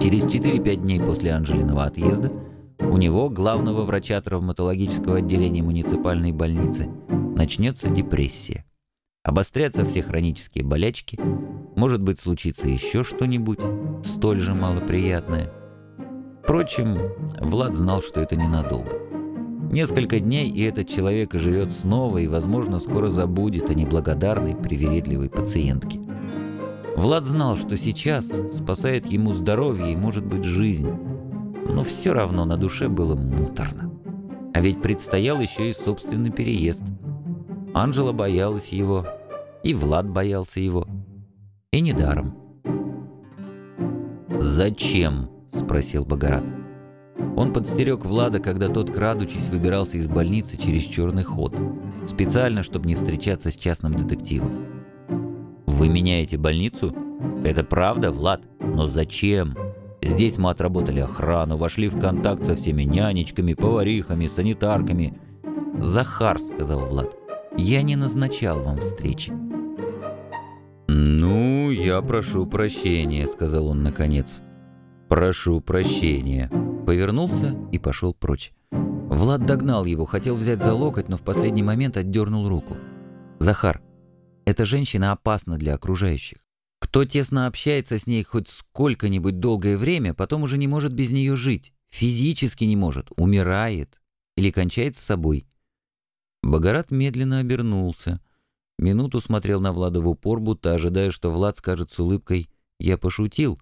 Через 4-5 дней после Анжелиного отъезда у него, главного врача травматологического отделения муниципальной больницы, начнется депрессия. Обострятся все хронические болячки, может быть случится еще что-нибудь столь же малоприятное. Впрочем, Влад знал, что это ненадолго. Несколько дней, и этот человек живет снова и, возможно, скоро забудет о неблагодарной, привередливой пациентке. Влад знал, что сейчас спасает ему здоровье и, может быть, жизнь. Но все равно на душе было муторно. А ведь предстоял еще и собственный переезд. Анжела боялась его, и Влад боялся его. И недаром. «Зачем?» — спросил Богорат. Он подстерег Влада, когда тот, крадучись, выбирался из больницы через черный ход. Специально, чтобы не встречаться с частным детективом. «Вы меняете больницу? Это правда, Влад? Но зачем?» Здесь мы отработали охрану, вошли в контакт со всеми нянечками, поварихами, санитарками. «Захар», — сказал Влад, — «я не назначал вам встречи». «Ну, я прошу прощения», — сказал он наконец. «Прошу прощения». Повернулся и пошел прочь. Влад догнал его, хотел взять за локоть, но в последний момент отдернул руку. «Захар, эта женщина опасна для окружающих. Кто тесно общается с ней хоть сколько-нибудь долгое время, потом уже не может без нее жить. Физически не может, умирает или кончает с собой». Богорат медленно обернулся. Минуту смотрел на Влада в упор, будто ожидая, что Влад скажет с улыбкой «Я пошутил».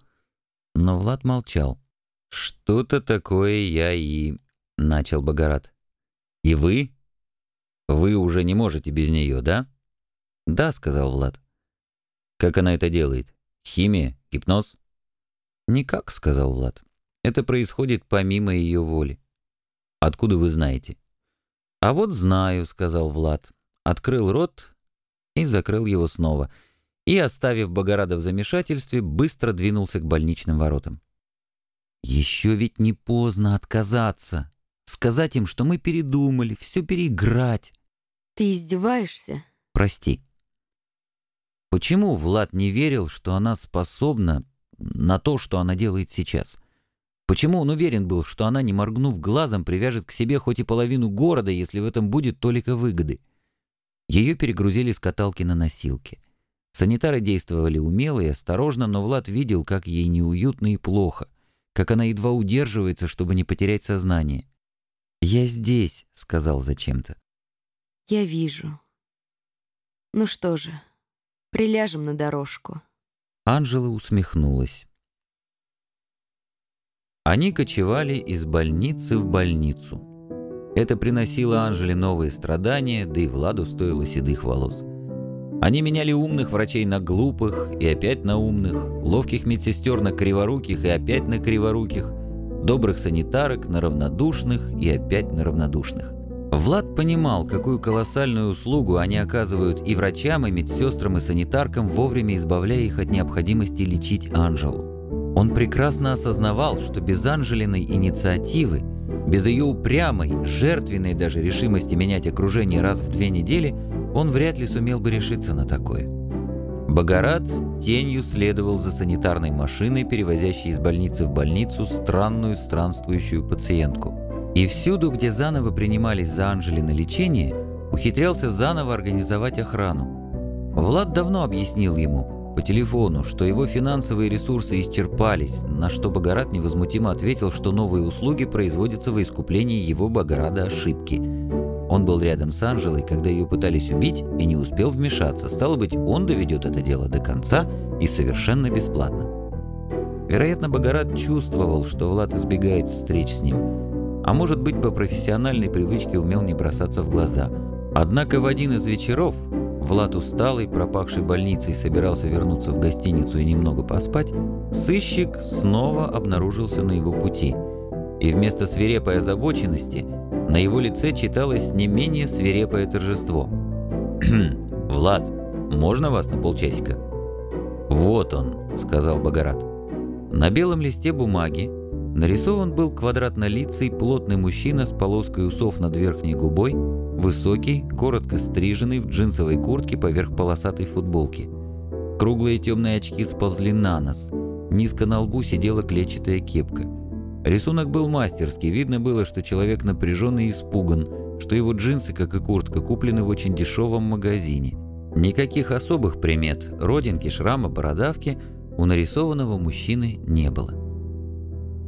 Но Влад молчал. «Что-то такое я и...» — начал Богорат. «И вы? Вы уже не можете без нее, да?» «Да», — сказал Влад. «Как она это делает? Химия? Гипноз?» «Никак», — сказал Влад. «Это происходит помимо ее воли». «Откуда вы знаете?» «А вот знаю», — сказал Влад. Открыл рот и закрыл его снова. И, оставив Богорада в замешательстве, быстро двинулся к больничным воротам. Еще ведь не поздно отказаться. Сказать им, что мы передумали, все переиграть. Ты издеваешься? Прости. Почему Влад не верил, что она способна на то, что она делает сейчас? Почему он уверен был, что она, не моргнув глазом, привяжет к себе хоть и половину города, если в этом будет только выгоды? Ее перегрузили с каталки на носилки. Санитары действовали умело и осторожно, но Влад видел, как ей неуютно и плохо как она едва удерживается, чтобы не потерять сознание. «Я здесь», — сказал зачем-то. «Я вижу. Ну что же, приляжем на дорожку». Анжела усмехнулась. Они кочевали из больницы в больницу. Это приносило Анжеле новые страдания, да и Владу стоило седых волос. Они меняли умных врачей на глупых и опять на умных, ловких медсестер на криворуких и опять на криворуких, добрых санитарок на равнодушных и опять на равнодушных. Влад понимал, какую колоссальную услугу они оказывают и врачам, и медсестрам, и санитаркам, вовремя избавляя их от необходимости лечить Анжелу. Он прекрасно осознавал, что без Анжелиной инициативы, без ее упрямой, жертвенной даже решимости менять окружение раз в две недели – он вряд ли сумел бы решиться на такое. Богорат тенью следовал за санитарной машиной, перевозящей из больницы в больницу странную странствующую пациентку. И всюду, где заново принимались за Анжели на лечение, ухитрялся заново организовать охрану. Влад давно объяснил ему по телефону, что его финансовые ресурсы исчерпались, на что Богорат невозмутимо ответил, что новые услуги производятся во искуплении его Богорада ошибки – он был рядом с Анжелой, когда ее пытались убить, и не успел вмешаться. Стало быть, он доведет это дело до конца и совершенно бесплатно. Вероятно, Богорат чувствовал, что Влад избегает встреч с ним, а может быть, по профессиональной привычке умел не бросаться в глаза. Однако в один из вечеров Влад усталый, пропахший больницей, собирался вернуться в гостиницу и немного поспать, сыщик снова обнаружился на его пути. И вместо свирепой озабоченности – на его лице читалось не менее свирепое торжество. «Влад, можно вас на полчасика?» «Вот он», — сказал Богорат. На белом листе бумаги нарисован был квадратнолицый плотный мужчина с полоской усов над верхней губой, высокий, коротко стриженный в джинсовой куртке поверх полосатой футболки. Круглые темные очки сползли на нос. Низко на лбу сидела клетчатая кепка. Рисунок был мастерский, видно было, что человек напряжен и испуган, что его джинсы, как и куртка, куплены в очень дешевом магазине. Никаких особых примет, родинки, шрама, бородавки у нарисованного мужчины не было.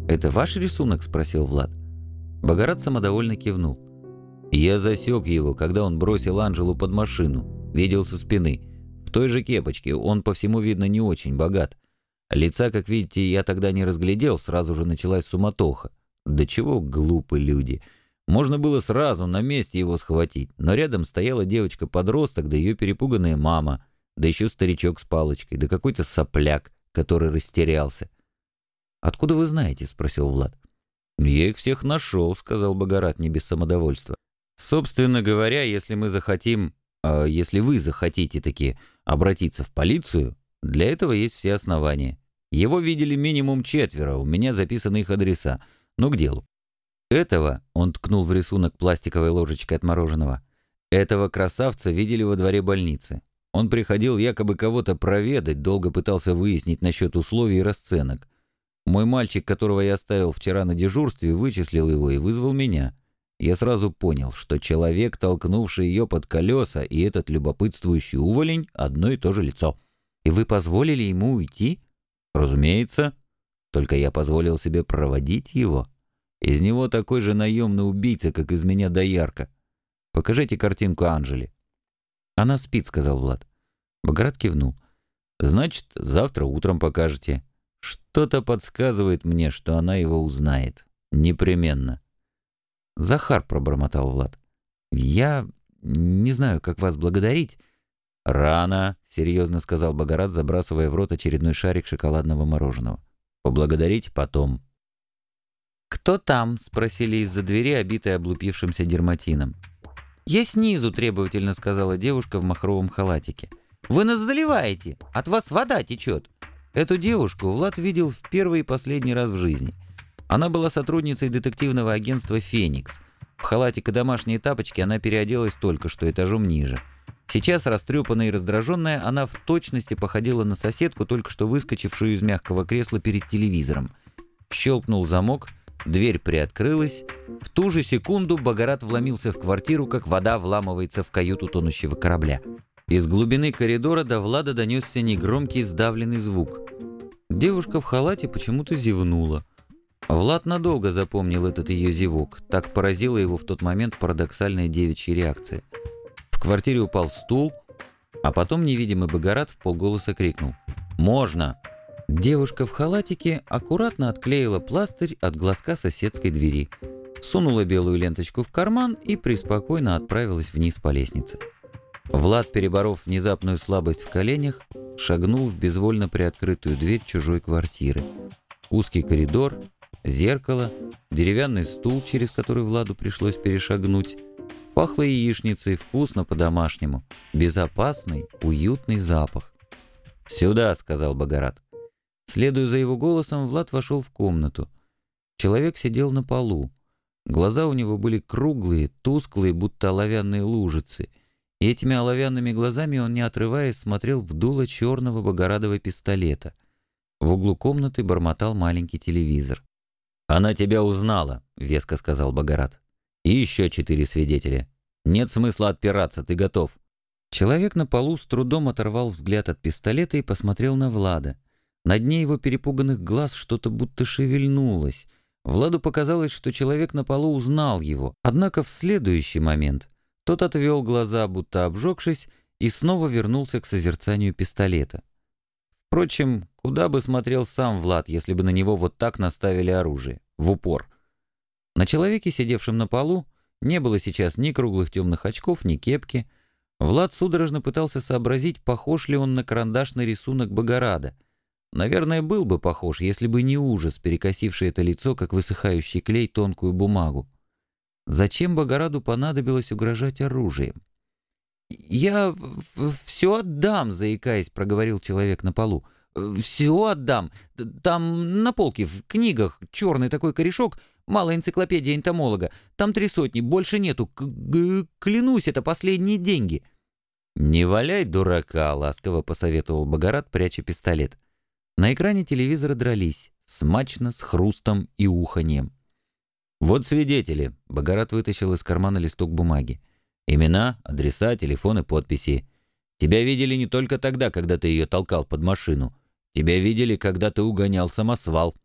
«Это ваш рисунок?» – спросил Влад. Богорат самодовольно кивнул. «Я засек его, когда он бросил Анжелу под машину. Видел со спины. В той же кепочке, он по всему видно не очень богат. Лица, как видите, я тогда не разглядел, сразу же началась суматоха. Да чего глупы люди. Можно было сразу на месте его схватить, но рядом стояла девочка-подросток, да ее перепуганная мама, да еще старичок с палочкой, да какой-то сопляк, который растерялся. «Откуда вы знаете?» — спросил Влад. «Я их всех нашел», — сказал Богорат не без самодовольства. «Собственно говоря, если мы захотим, э, если вы захотите таки обратиться в полицию, для этого есть все основания. Его видели минимум четверо, у меня записаны их адреса. Ну, к делу. Этого, он ткнул в рисунок пластиковой ложечкой от мороженого, этого красавца видели во дворе больницы. Он приходил якобы кого-то проведать, долго пытался выяснить насчет условий и расценок. Мой мальчик, которого я оставил вчера на дежурстве, вычислил его и вызвал меня. Я сразу понял, что человек, толкнувший ее под колеса, и этот любопытствующий уволень — одно и то же лицо. И вы позволили ему уйти? Разумеется. Только я позволил себе проводить его. Из него такой же наемный убийца, как из меня доярка. Покажите картинку Анжели. Она спит, сказал Влад. Баграт кивнул. Значит, завтра утром покажете. Что-то подсказывает мне, что она его узнает. Непременно. Захар пробормотал Влад. Я не знаю, как вас благодарить. «Рано», — серьезно сказал Богорат, забрасывая в рот очередной шарик шоколадного мороженого. «Поблагодарить потом». «Кто там?» — спросили из-за двери, обитой облупившимся дерматином. «Я снизу», — требовательно сказала девушка в махровом халатике. «Вы нас заливаете! От вас вода течет!» Эту девушку Влад видел в первый и последний раз в жизни. Она была сотрудницей детективного агентства «Феникс». В халатик и домашние тапочки она переоделась только что этажом ниже. Сейчас, растрепанная и раздраженная, она в точности походила на соседку, только что выскочившую из мягкого кресла перед телевизором. Щелкнул замок, дверь приоткрылась. В ту же секунду Богорат вломился в квартиру, как вода вламывается в каюту тонущего корабля. Из глубины коридора до Влада донесся негромкий сдавленный звук. Девушка в халате почему-то зевнула. Влад надолго запомнил этот ее зевок. Так поразила его в тот момент парадоксальная девичья реакция. В квартире упал стул, а потом невидимый Богорат в полголоса крикнул «Можно!». Девушка в халатике аккуратно отклеила пластырь от глазка соседской двери, сунула белую ленточку в карман и преспокойно отправилась вниз по лестнице. Влад, переборов внезапную слабость в коленях, шагнул в безвольно приоткрытую дверь чужой квартиры. Узкий коридор, зеркало, деревянный стул, через который Владу пришлось перешагнуть, Пахло яичницей, вкусно по-домашнему. Безопасный, уютный запах. «Сюда», — сказал Богорат. Следуя за его голосом, Влад вошел в комнату. Человек сидел на полу. Глаза у него были круглые, тусклые, будто оловянные лужицы. И этими оловянными глазами он, не отрываясь, смотрел в дуло черного богорадого пистолета. В углу комнаты бормотал маленький телевизор. «Она тебя узнала», — веско сказал Богорат. И еще четыре свидетеля. Нет смысла отпираться, ты готов. Человек на полу с трудом оторвал взгляд от пистолета и посмотрел на Влада. На дне его перепуганных глаз что-то будто шевельнулось. Владу показалось, что человек на полу узнал его. Однако в следующий момент тот отвел глаза, будто обжегшись, и снова вернулся к созерцанию пистолета. Впрочем, куда бы смотрел сам Влад, если бы на него вот так наставили оружие? В упор. На человеке, сидевшем на полу, не было сейчас ни круглых темных очков, ни кепки. Влад судорожно пытался сообразить, похож ли он на карандашный рисунок Богорада. Наверное, был бы похож, если бы не ужас, перекосивший это лицо, как высыхающий клей, тонкую бумагу. Зачем Богораду понадобилось угрожать оружием? «Я все отдам», — заикаясь, проговорил человек на полу. «Все отдам. Там на полке, в книгах, черный такой корешок, Малая энциклопедия энтомолога. Там три сотни, больше нету. К -г Клянусь, это последние деньги». «Не валяй дурака», — ласково посоветовал Богорат, пряча пистолет. На экране телевизора дрались, смачно, с хрустом и уханьем. «Вот свидетели», — Богорат вытащил из кармана листок бумаги. «Имена, адреса, телефоны, подписи. Тебя видели не только тогда, когда ты ее толкал под машину. Тебя видели, когда ты угонял самосвал».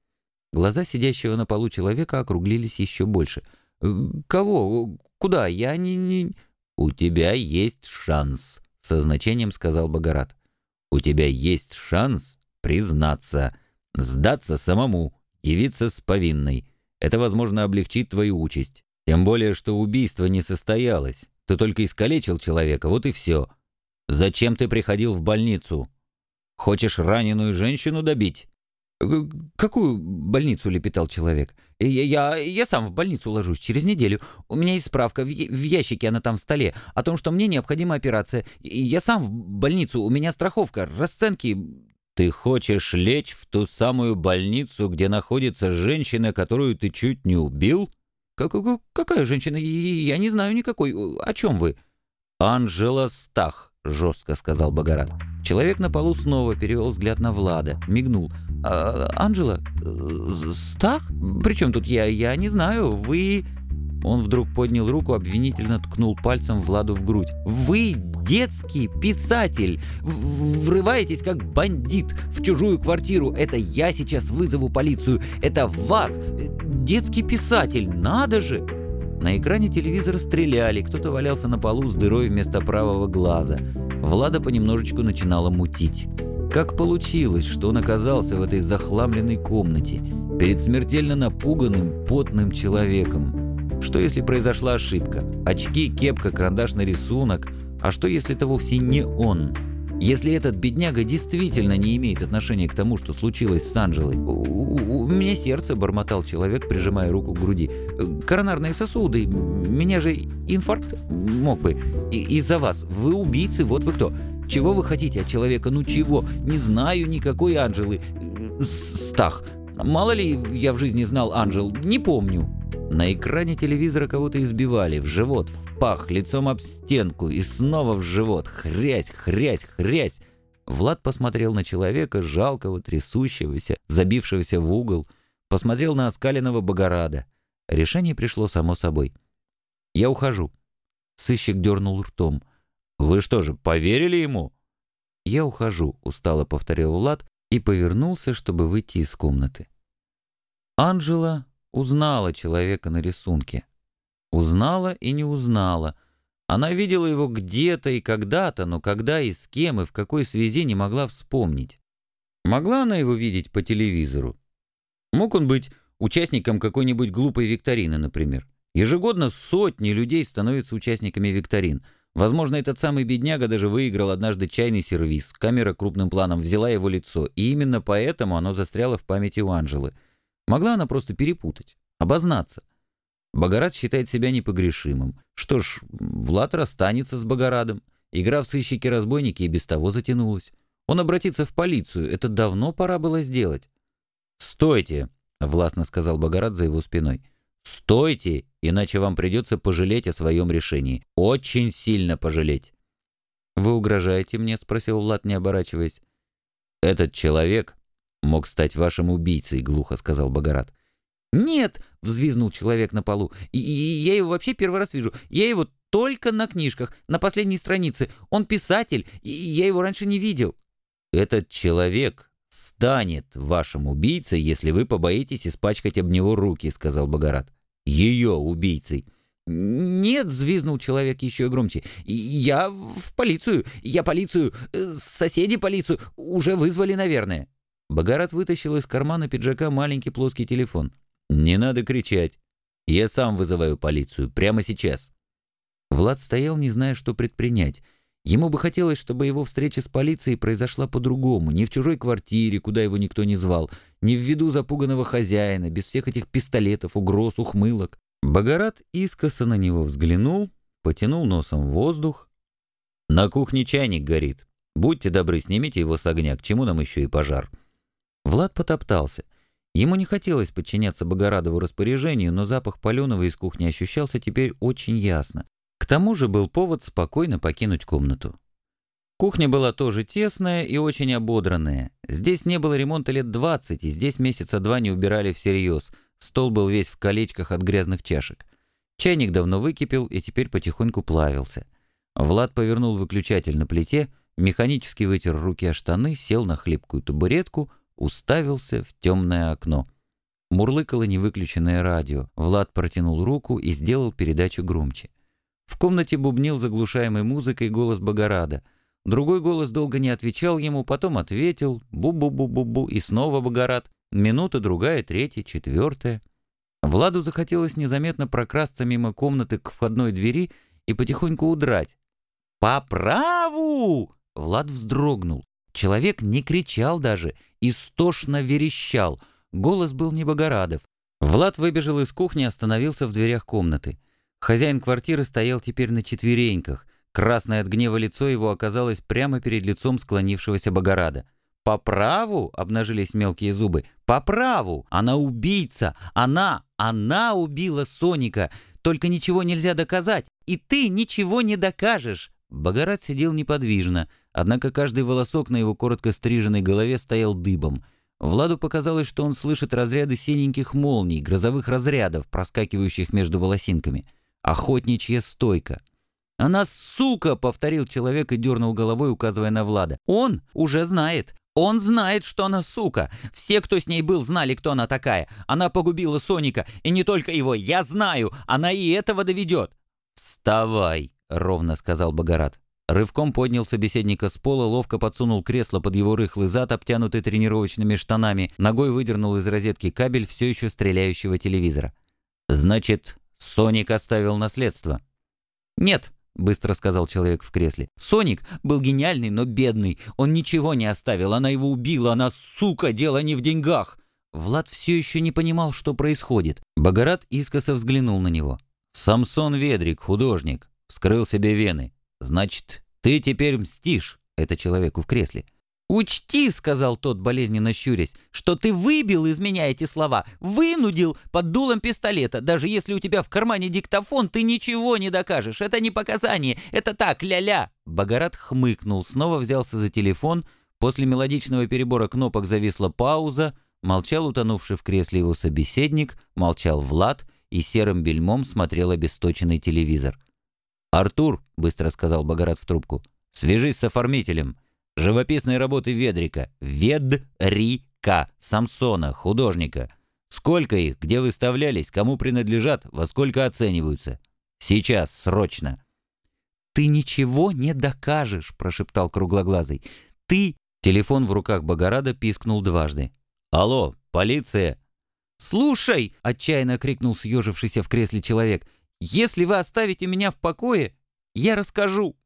Глаза сидящего на полу человека округлились еще больше. «Э, «Кого? Куда? Я не...» не... «У тебя есть шанс», — со значением сказал Богорат. «У тебя есть шанс признаться, сдаться самому, явиться с повинной. Это, возможно, облегчит твою участь. Тем более, что убийство не состоялось. Ты только искалечил человека, вот и все. Зачем ты приходил в больницу? Хочешь раненую женщину добить?» «Какую больницу?» — лепетал человек. Я, «Я, я сам в больницу ложусь через неделю. У меня есть справка, в, в ящике она там в столе, о том, что мне необходима операция. Я сам в больницу, у меня страховка, расценки...» «Ты хочешь лечь в ту самую больницу, где находится женщина, которую ты чуть не убил?» как, «Какая женщина? Я не знаю никакой. О чем вы?» «Анжела Стах», — жестко сказал Богорат. Человек на полу снова перевел взгляд на Влада, мигнул. А, «Анжела? Э, Стах? Причем тут я? Я не знаю. Вы...» Он вдруг поднял руку, обвинительно ткнул пальцем Владу в грудь. «Вы детский писатель! Врываетесь как бандит в чужую квартиру! Это я сейчас вызову полицию! Это вас! Детский писатель! Надо же!» На экране телевизора стреляли, кто-то валялся на полу с дырой вместо правого глаза. Влада понемножечку начинала мутить. Как получилось, что он оказался в этой захламленной комнате, перед смертельно напуганным, потным человеком? Что если произошла ошибка? Очки, кепка, карандашный рисунок. А что если это вовсе не он? Если этот бедняга действительно не имеет отношения к тому, что случилось с Анжелой. У, у, у меня сердце, бормотал человек, прижимая руку к груди. Коронарные сосуды. Меня же инфаркт мог бы. Из-за вас. Вы убийцы, вот вы кто. Чего вы хотите от человека? Ну чего? Не знаю никакой Анжелы. Стах. Мало ли я в жизни знал Анжел, не помню. На экране телевизора кого-то избивали, в живот, в пах, лицом об стенку и снова в живот. Хрясь, хрясь, хрясь. Влад посмотрел на человека, жалкого, трясущегося, забившегося в угол, посмотрел на оскаленного Богорада. Решение пришло само собой. «Я ухожу». Сыщик дернул ртом. «Вы что же, поверили ему?» «Я ухожу», — устало повторил Влад и повернулся, чтобы выйти из комнаты. Анжела узнала человека на рисунке. Узнала и не узнала. Она видела его где-то и когда-то, но когда и с кем и в какой связи не могла вспомнить. Могла она его видеть по телевизору? Мог он быть участником какой-нибудь глупой викторины, например. Ежегодно сотни людей становятся участниками викторин — Возможно, этот самый бедняга даже выиграл однажды чайный сервиз. Камера крупным планом взяла его лицо, и именно поэтому оно застряло в памяти у Анжелы. Могла она просто перепутать, обознаться. Богорат считает себя непогрешимым. Что ж, Влад расстанется с Богорадом. Игра в сыщики-разбойники и без того затянулась. Он обратится в полицию, это давно пора было сделать. «Стойте!» — властно сказал Богорат за его спиной. «Стойте, иначе вам придется пожалеть о своем решении. Очень сильно пожалеть». «Вы угрожаете мне?» — спросил Влад, не оборачиваясь. «Этот человек мог стать вашим убийцей», — глухо сказал Богорат. «Нет!» — взвизнул человек на полу. И, и «Я его вообще первый раз вижу. Я его только на книжках, на последней странице. Он писатель, и я его раньше не видел». «Этот человек станет вашим убийцей, если вы побоитесь испачкать об него руки», — сказал Богорат. «Ее убийцей». «Нет», — взвизнул человек еще громче. «Я в полицию. Я полицию. Соседи полицию. Уже вызвали, наверное». Богорат вытащил из кармана пиджака маленький плоский телефон. «Не надо кричать. Я сам вызываю полицию. Прямо сейчас». Влад стоял, не зная, что предпринять. Ему бы хотелось, чтобы его встреча с полицией произошла по-другому, не в чужой квартире, куда его никто не звал, не в виду запуганного хозяина, без всех этих пистолетов, угроз, ухмылок. Богорат искоса на него взглянул, потянул носом воздух. «На кухне чайник горит. Будьте добры, снимите его с огня, к чему нам еще и пожар?» Влад потоптался. Ему не хотелось подчиняться Богорадову распоряжению, но запах паленого из кухни ощущался теперь очень ясно. К тому же был повод спокойно покинуть комнату. Кухня была тоже тесная и очень ободранная. Здесь не было ремонта лет 20, и здесь месяца два не убирали всерьез. Стол был весь в колечках от грязных чашек. Чайник давно выкипел и теперь потихоньку плавился. Влад повернул выключатель на плите, механически вытер руки о штаны, сел на хлипкую табуретку, уставился в темное окно. Мурлыкало невыключенное радио. Влад протянул руку и сделал передачу громче. В комнате бубнил заглушаемой музыкой голос Богорада. Другой голос долго не отвечал ему, потом ответил «бу-бу-бу-бу-бу» и снова Богорад. Минута, другая, третья, четвертая. Владу захотелось незаметно прокрасться мимо комнаты к входной двери и потихоньку удрать. «По праву!» Влад вздрогнул. Человек не кричал даже, истошно верещал — Голос был не Богорадов. Влад выбежал из кухни остановился в дверях комнаты. Хозяин квартиры стоял теперь на четвереньках. Красное от гнева лицо его оказалось прямо перед лицом склонившегося Богорада. «По праву?» — обнажились мелкие зубы. «По праву! Она убийца! Она, она убила Соника! Только ничего нельзя доказать! И ты ничего не докажешь!» Богорат сидел неподвижно, однако каждый волосок на его коротко стриженной голове стоял дыбом. Владу показалось, что он слышит разряды синеньких молний, грозовых разрядов, проскакивающих между волосинками. Охотничья стойка. «Она сука!» — повторил человек и дернул головой, указывая на Влада. «Он уже знает. Он знает, что она сука. Все, кто с ней был, знали, кто она такая. Она погубила Соника, и не только его. Я знаю, она и этого доведет». «Вставай!» — ровно сказал Богорат. Рывком поднял собеседника с пола, ловко подсунул кресло под его рыхлый зад, обтянутый тренировочными штанами, ногой выдернул из розетки кабель все еще стреляющего телевизора. «Значит, Соник оставил наследство?» «Нет», — быстро сказал человек в кресле. «Соник был гениальный, но бедный. Он ничего не оставил. Она его убила. Она, сука, дело не в деньгах». Влад все еще не понимал, что происходит. Богорат искоса взглянул на него. «Самсон Ведрик, художник, вскрыл себе вены. Значит, ты теперь мстишь, это человеку в кресле. «Учти», — сказал тот, болезненно щурясь, «что ты выбил из меня эти слова, вынудил под дулом пистолета. Даже если у тебя в кармане диктофон, ты ничего не докажешь. Это не показание, это так, ля-ля». Богорат хмыкнул, снова взялся за телефон. После мелодичного перебора кнопок зависла пауза. Молчал утонувший в кресле его собеседник, молчал Влад и серым бельмом смотрел обесточенный телевизор. «Артур», — быстро сказал Богорат в трубку, — «свяжись с оформителем. Живописные работы Ведрика. Ведрика. Самсона, художника. Сколько их, где выставлялись, кому принадлежат, во сколько оцениваются. Сейчас, срочно». «Ты ничего не докажешь», — прошептал круглоглазый. «Ты...» Телефон в руках Богорада пискнул дважды. «Алло, полиция!» «Слушай!» — отчаянно крикнул съежившийся в кресле человек. Если вы оставите меня в покое, я расскажу.